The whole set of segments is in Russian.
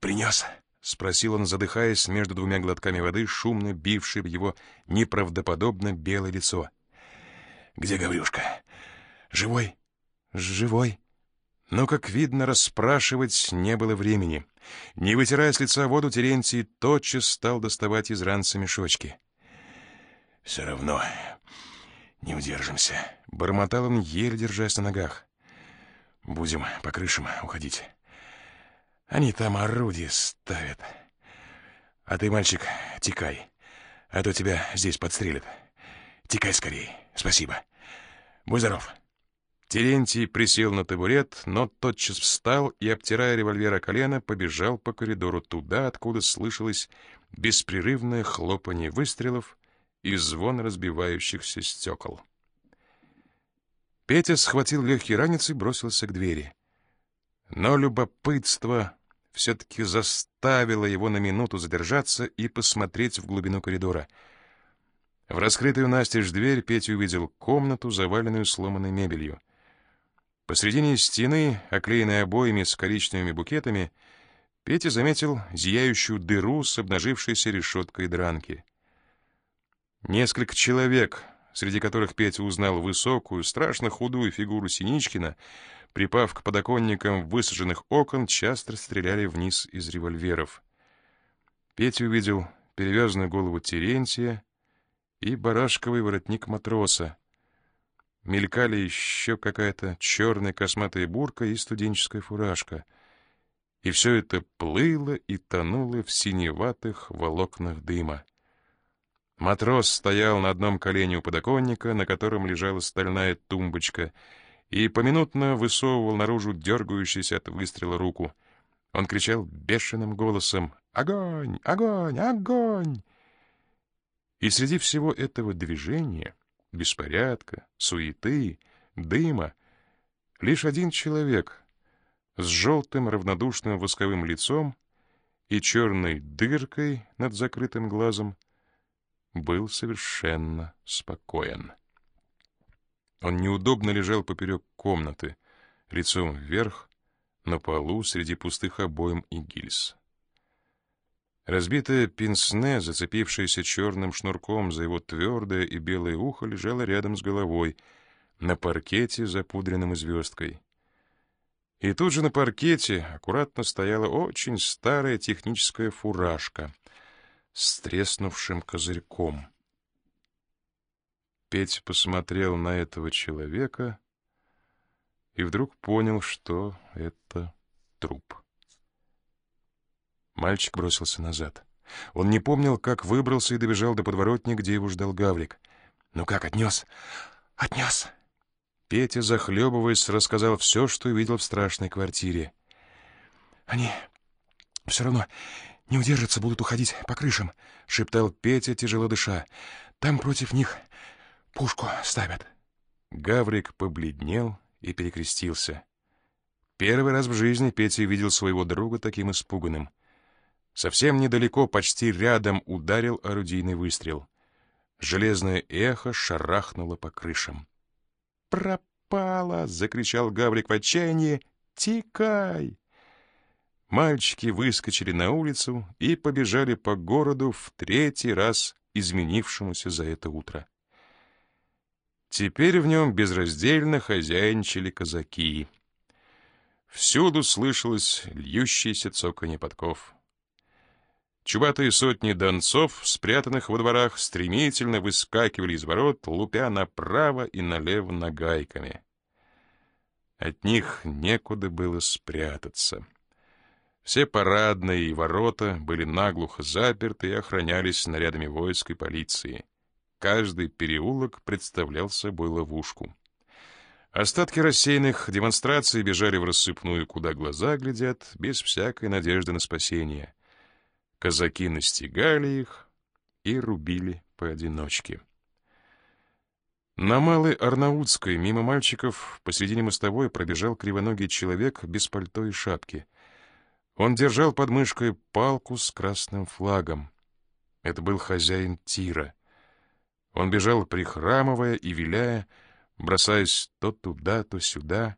«Принес?» — спросил он, задыхаясь между двумя глотками воды, шумно бившей в его неправдоподобно белое лицо. «Где Гаврюшка? Живой?» «Живой». Но, как видно, расспрашивать не было времени. Не вытирая с лица воду, Терентий тотчас стал доставать из ранца мешочки. «Все равно не удержимся», — бормотал он, еле держась на ногах. «Будем по крышам уходить. Они там орудия ставят. А ты, мальчик, текай, а то тебя здесь подстрелят. Текай скорее. Спасибо. Будь здоров». Терентий присел на табурет, но тотчас встал и, обтирая револьвер о колено, побежал по коридору туда, откуда слышалось беспрерывное хлопанье выстрелов и звон разбивающихся стекол. Петя схватил легкий ранец и бросился к двери. Но любопытство все-таки заставило его на минуту задержаться и посмотреть в глубину коридора. В раскрытую настежь дверь Петя увидел комнату, заваленную сломанной мебелью. Посредине стены, оклеенной обоями с коричневыми букетами, Петя заметил зияющую дыру с обнажившейся решеткой дранки. Несколько человек, среди которых Петя узнал высокую, страшно худую фигуру Синичкина, припав к подоконникам высаженных окон, часто стреляли вниз из револьверов. Петя увидел перевязанную голову Терентия и барашковый воротник матроса, Мелькали еще какая-то черная косматая бурка и студенческая фуражка. И все это плыло и тонуло в синеватых волокнах дыма. Матрос стоял на одном колене у подоконника, на котором лежала стальная тумбочка, и поминутно высовывал наружу дергающуюся от выстрела руку. Он кричал бешеным голосом «Огонь! Огонь! Огонь!» И среди всего этого движения беспорядка, суеты, дыма. Лишь один человек с желтым равнодушным восковым лицом и черной дыркой над закрытым глазом был совершенно спокоен. Он неудобно лежал поперек комнаты, лицом вверх, на полу среди пустых обоим и гильз. Разбитое пенсне, зацепившееся черным шнурком за его твердое и белое ухо, лежало рядом с головой, на паркете, запудренном звездкой. И тут же на паркете аккуратно стояла очень старая техническая фуражка с треснувшим козырьком. Петь посмотрел на этого человека и вдруг понял, что это труп. Мальчик бросился назад. Он не помнил, как выбрался и добежал до подворотни, где его ждал Гаврик. «Ну как, отнес?» «Отнес!» Петя, захлебываясь, рассказал все, что видел в страшной квартире. «Они все равно не удержатся, будут уходить по крышам», — шептал Петя, тяжело дыша. «Там против них пушку ставят». Гаврик побледнел и перекрестился. Первый раз в жизни Петя видел своего друга таким испуганным. Совсем недалеко, почти рядом, ударил орудийный выстрел. Железное эхо шарахнуло по крышам. «Пропало!» — закричал Гаврик в отчаянии. «Тикай!» Мальчики выскочили на улицу и побежали по городу в третий раз изменившемуся за это утро. Теперь в нем безраздельно хозяйничали казаки. Всюду слышалось льющееся цоканье подков. Чубатые сотни донцов, спрятанных во дворах, стремительно выскакивали из ворот, лупя направо и налево нагайками. От них некуда было спрятаться. Все парадные и ворота были наглухо заперты и охранялись снарядами войск и полиции. Каждый переулок представлял собой ловушку. Остатки рассеянных демонстраций бежали в рассыпную, куда глаза глядят, без всякой надежды на спасение. Казаки настигали их и рубили поодиночке. На Малой Арнаутской мимо мальчиков посредине мостовой пробежал кривоногий человек без пальто и шапки. Он держал под мышкой палку с красным флагом. Это был хозяин тира. Он бежал, прихрамывая и виляя, бросаясь то туда, то сюда.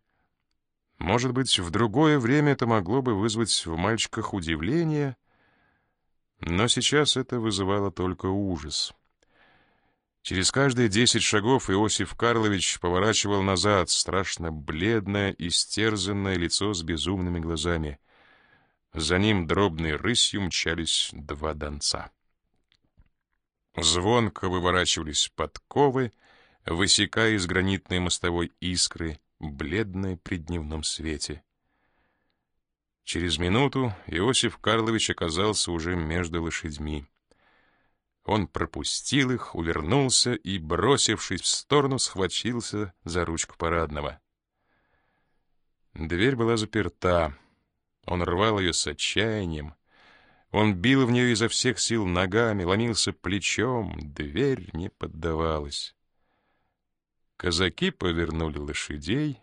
Может быть, в другое время это могло бы вызвать в мальчиках удивление, но сейчас это вызывало только ужас. Через каждые десять шагов Иосиф Карлович поворачивал назад страшно бледное, истерзанное лицо с безумными глазами. За ним дробной рысью мчались два донца. Звонко выворачивались подковы, высекая из гранитной мостовой искры, бледной при дневном свете. Через минуту Иосиф Карлович оказался уже между лошадьми. Он пропустил их, увернулся и, бросившись в сторону, схватился за ручку парадного. Дверь была заперта. Он рвал ее с отчаянием. Он бил в нее изо всех сил ногами, ломился плечом. Дверь не поддавалась. Казаки повернули лошадей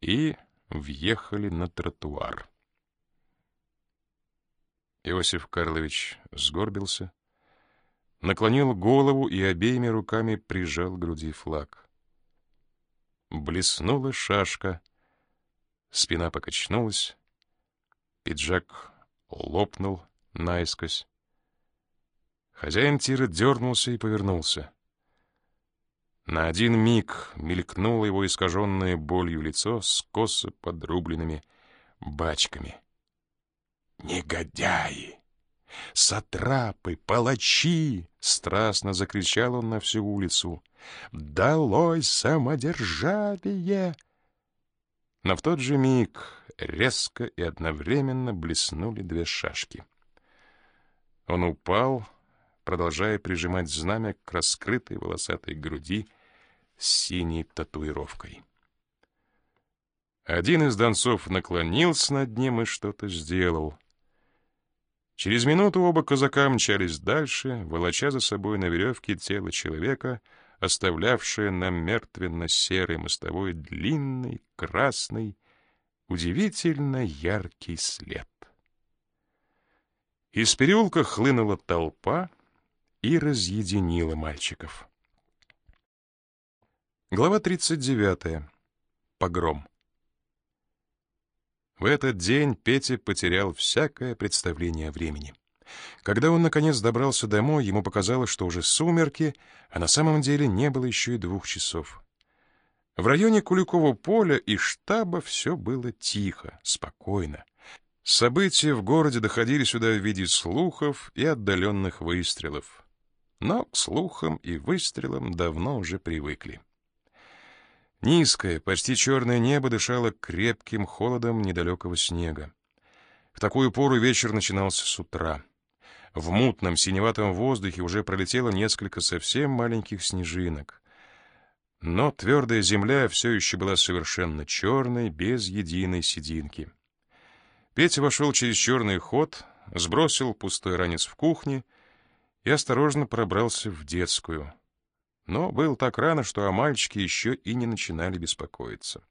и въехали на тротуар. Иосиф Карлович сгорбился, наклонил голову и обеими руками прижал к груди флаг. Блеснула шашка, спина покачнулась, пиджак лопнул наискось. Хозяин тира дернулся и повернулся. На один миг мелькнуло его искаженное болью лицо с косо подрубленными бачками. «Негодяи! Сатрапы! Палачи!» — страстно закричал он на всю улицу. «Долой самодержавие!» Но в тот же миг резко и одновременно блеснули две шашки. Он упал, продолжая прижимать знамя к раскрытой волосатой груди с синей татуировкой. Один из донцов наклонился над ним и что-то сделал. Через минуту оба казака мчались дальше, волоча за собой на веревке тело человека, оставлявшее на мертвенно-серой мостовой длинный, красный, удивительно яркий след. Из переулка хлынула толпа и разъединила мальчиков. Глава 39. Погром. В этот день Петя потерял всякое представление времени. Когда он, наконец, добрался домой, ему показалось, что уже сумерки, а на самом деле не было еще и двух часов. В районе Куликова поля и штаба все было тихо, спокойно. События в городе доходили сюда в виде слухов и отдаленных выстрелов. Но к слухам и выстрелам давно уже привыкли. Низкое, почти черное небо дышало крепким холодом недалекого снега. В такую пору вечер начинался с утра. В мутном синеватом воздухе уже пролетело несколько совсем маленьких снежинок. Но твердая земля все еще была совершенно черной, без единой сединки. Петя вошел через черный ход, сбросил пустой ранец в кухне и осторожно пробрался в детскую — но был так рано, что о мальчике еще и не начинали беспокоиться.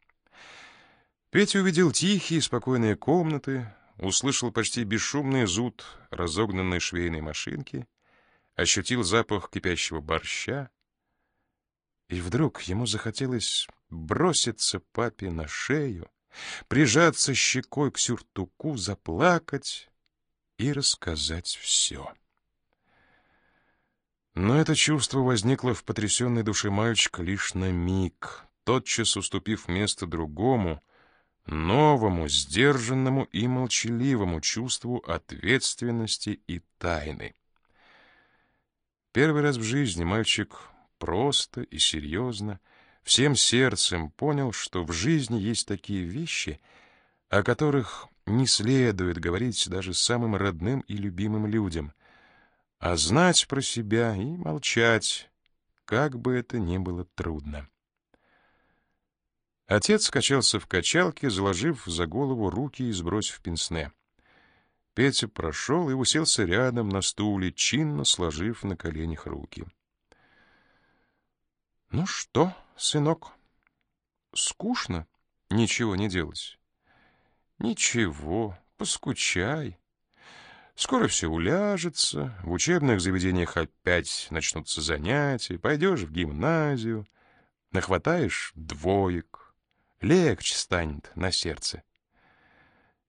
Петя увидел тихие, спокойные комнаты, услышал почти бесшумный зуд разогнанной швейной машинки, ощутил запах кипящего борща, и вдруг ему захотелось броситься папе на шею, прижаться щекой к сюртуку, заплакать и рассказать все. Но это чувство возникло в потрясенной душе мальчика лишь на миг, тотчас уступив место другому, новому, сдержанному и молчаливому чувству ответственности и тайны. Первый раз в жизни мальчик просто и серьезно, всем сердцем понял, что в жизни есть такие вещи, о которых не следует говорить даже самым родным и любимым людям — а знать про себя и молчать, как бы это ни было трудно. Отец качался в качалке, заложив за голову руки и сбросив пенсне. Петя прошел и уселся рядом на стуле, чинно сложив на коленях руки. — Ну что, сынок, скучно ничего не делать? — Ничего, поскучай. Скоро все уляжется, в учебных заведениях опять начнутся занятия, пойдешь в гимназию, нахватаешь двоек, легче станет на сердце.